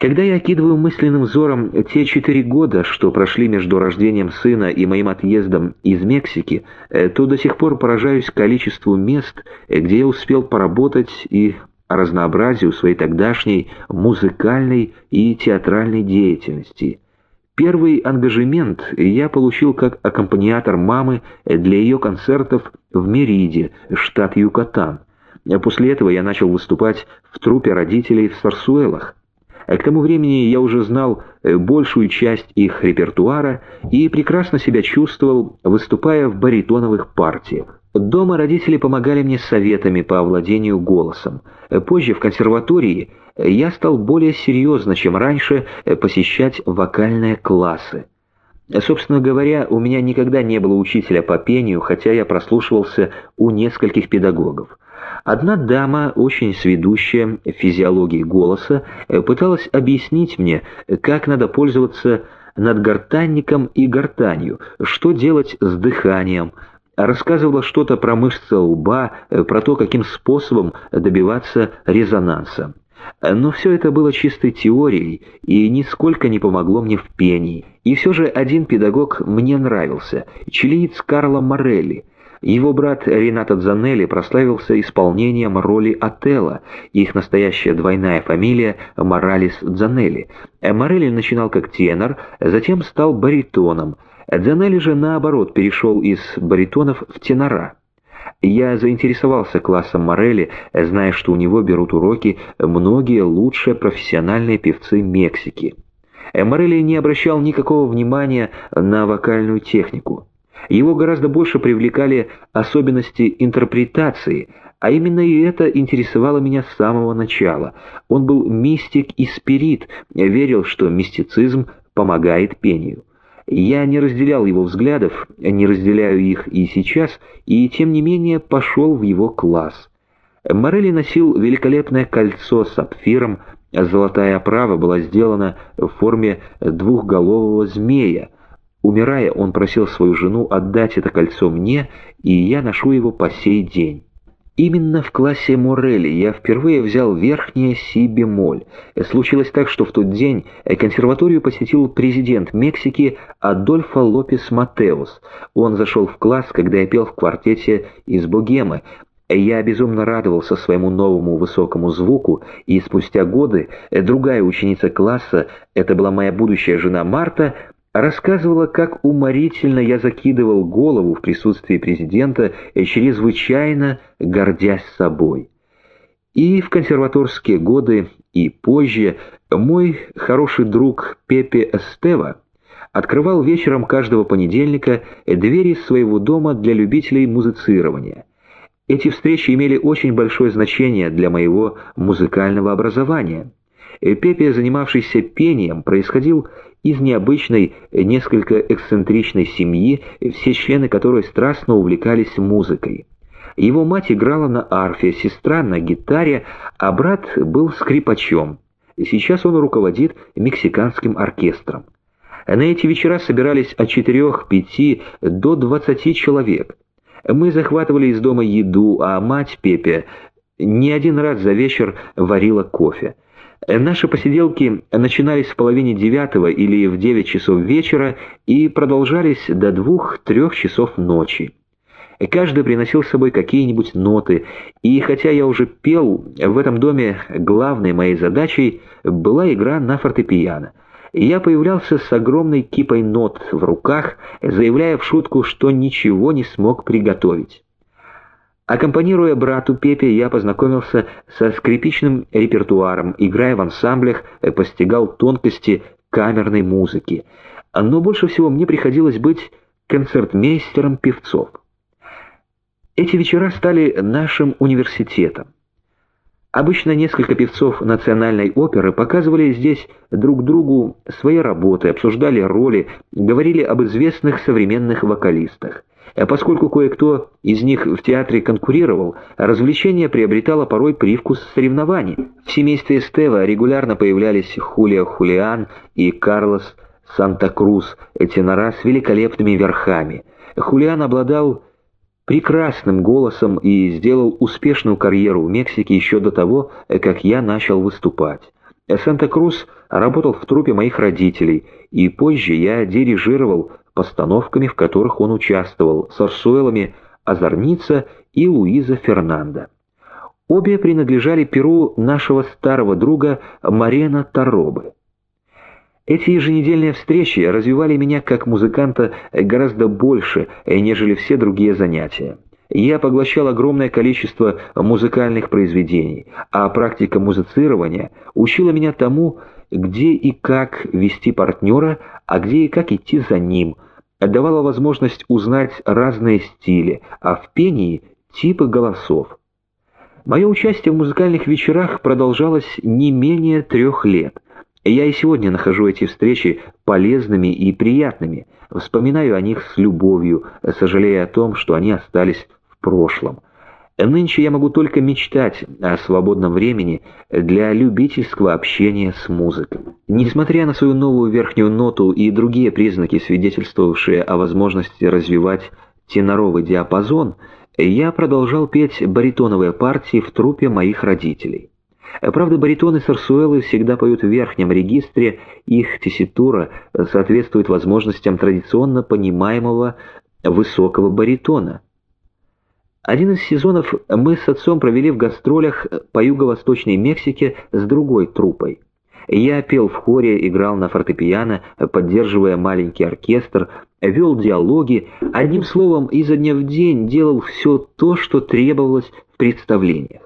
Когда я окидываю мысленным взором те четыре года, что прошли между рождением сына и моим отъездом из Мексики, э, то до сих пор поражаюсь количеству мест, где я успел поработать и разнообразию своей тогдашней музыкальной и театральной деятельности. Первый ангажемент я получил как аккомпаниатор мамы для ее концертов в Мериде, штат Юкатан. После этого я начал выступать в труппе родителей в Сарсуэлах. К тому времени я уже знал э, большую часть их репертуара и прекрасно себя чувствовал, выступая в баритоновых партиях. Дома родители помогали мне советами по овладению голосом. Позже в консерватории я стал более серьезно, чем раньше, посещать вокальные классы. Собственно говоря, у меня никогда не было учителя по пению, хотя я прослушивался у нескольких педагогов. Одна дама, очень сведущая в физиологии голоса, пыталась объяснить мне, как надо пользоваться надгортанником и гортанью, что делать с дыханием, рассказывала что-то про мышцы лба, э, про то, каким способом добиваться резонанса. Но все это было чистой теорией и нисколько не помогло мне в пении. И все же один педагог мне нравился – чилиец Карло Морелли. Его брат Ренато Дзанелли прославился исполнением роли Отелло, их настоящая двойная фамилия – Моралес Дзанелли. Морелли начинал как тенор, затем стал баритоном – Дзанелли же, наоборот, перешел из баритонов в тенора. Я заинтересовался классом Морелли, зная, что у него берут уроки многие лучшие профессиональные певцы Мексики. Морелли не обращал никакого внимания на вокальную технику. Его гораздо больше привлекали особенности интерпретации, а именно и это интересовало меня с самого начала. Он был мистик и спирит, верил, что мистицизм помогает пению. Я не разделял его взглядов, не разделяю их и сейчас, и тем не менее пошел в его класс. Морелли носил великолепное кольцо с сапфиром, золотая оправа была сделана в форме двухголового змея. Умирая, он просил свою жену отдать это кольцо мне, и я ношу его по сей день. Именно в классе Морелли я впервые взял верхнее си-бемоль. Случилось так, что в тот день консерваторию посетил президент Мексики Адольфо Лопес Матеус. Он зашел в класс, когда я пел в квартете из Богемы. Я безумно радовался своему новому высокому звуку, и спустя годы другая ученица класса, это была моя будущая жена Марта, рассказывала, как уморительно я закидывал голову в присутствии президента, чрезвычайно гордясь собой. И в консерваторские годы, и позже мой хороший друг Пепе Эстева открывал вечером каждого понедельника двери своего дома для любителей музицирования. Эти встречи имели очень большое значение для моего музыкального образования. Пепе, занимавшийся пением, происходил из необычной, несколько эксцентричной семьи, все члены которой страстно увлекались музыкой. Его мать играла на арфе, сестра на гитаре, а брат был скрипачом. Сейчас он руководит мексиканским оркестром. На эти вечера собирались от четырех, пяти до двадцати человек. Мы захватывали из дома еду, а мать Пепе не один раз за вечер варила кофе. Наши посиделки начинались в половине девятого или в девять часов вечера и продолжались до двух-трех часов ночи. Каждый приносил с собой какие-нибудь ноты, и хотя я уже пел, в этом доме главной моей задачей была игра на фортепиано. Я появлялся с огромной кипой нот в руках, заявляя в шутку, что ничего не смог приготовить. Аккомпанируя брату Пепе, я познакомился со скрипичным репертуаром, играя в ансамблях, э, постигал тонкости камерной музыки. Но больше всего мне приходилось быть концертмейстером певцов. Эти вечера стали нашим университетом. Обычно несколько певцов национальной оперы показывали здесь друг другу свои работы, обсуждали роли, говорили об известных современных вокалистах. А поскольку кое-кто из них в театре конкурировал, развлечение приобретало порой привкус соревнований. В семействе Эстева регулярно появлялись Хулио Хулиан и Карлос Санта-Крус, тенора с великолепными верхами. Хулиан обладал прекрасным голосом и сделал успешную карьеру в Мексике еще до того, как я начал выступать. Санта-Крус работал в трупе моих родителей, и позже я дирижировал постановками, в которых он участвовал, с Арсуэлами Озорница и Луиза Фернандо. Обе принадлежали перу нашего старого друга Марена Таробы. Эти еженедельные встречи развивали меня как музыканта гораздо больше, нежели все другие занятия. Я поглощал огромное количество музыкальных произведений, а практика музицирования учила меня тому, где и как вести партнера, а где и как идти за ним, давала возможность узнать разные стили, а в пении – типы голосов. Мое участие в музыкальных вечерах продолжалось не менее трех лет – я и сегодня нахожу эти встречи полезными и приятными, вспоминаю о них с любовью, сожалея о том, что они остались в прошлом. Нынче я могу только мечтать о свободном времени для любительского общения с музыкой. Несмотря на свою новую верхнюю ноту и другие признаки, свидетельствовавшие о возможности развивать теноровый диапазон, я продолжал петь баритоновые партии в трупе моих родителей. Правда, баритоны сарсуэлы всегда поют в верхнем регистре, их тесситура соответствует возможностям традиционно понимаемого высокого баритона. Один из сезонов мы с отцом провели в гастролях по юго-восточной Мексике с другой труппой. Я пел в хоре, играл на фортепиано, поддерживая маленький оркестр, вел диалоги, одним словом, изо дня в день делал все то, что требовалось в представлениях.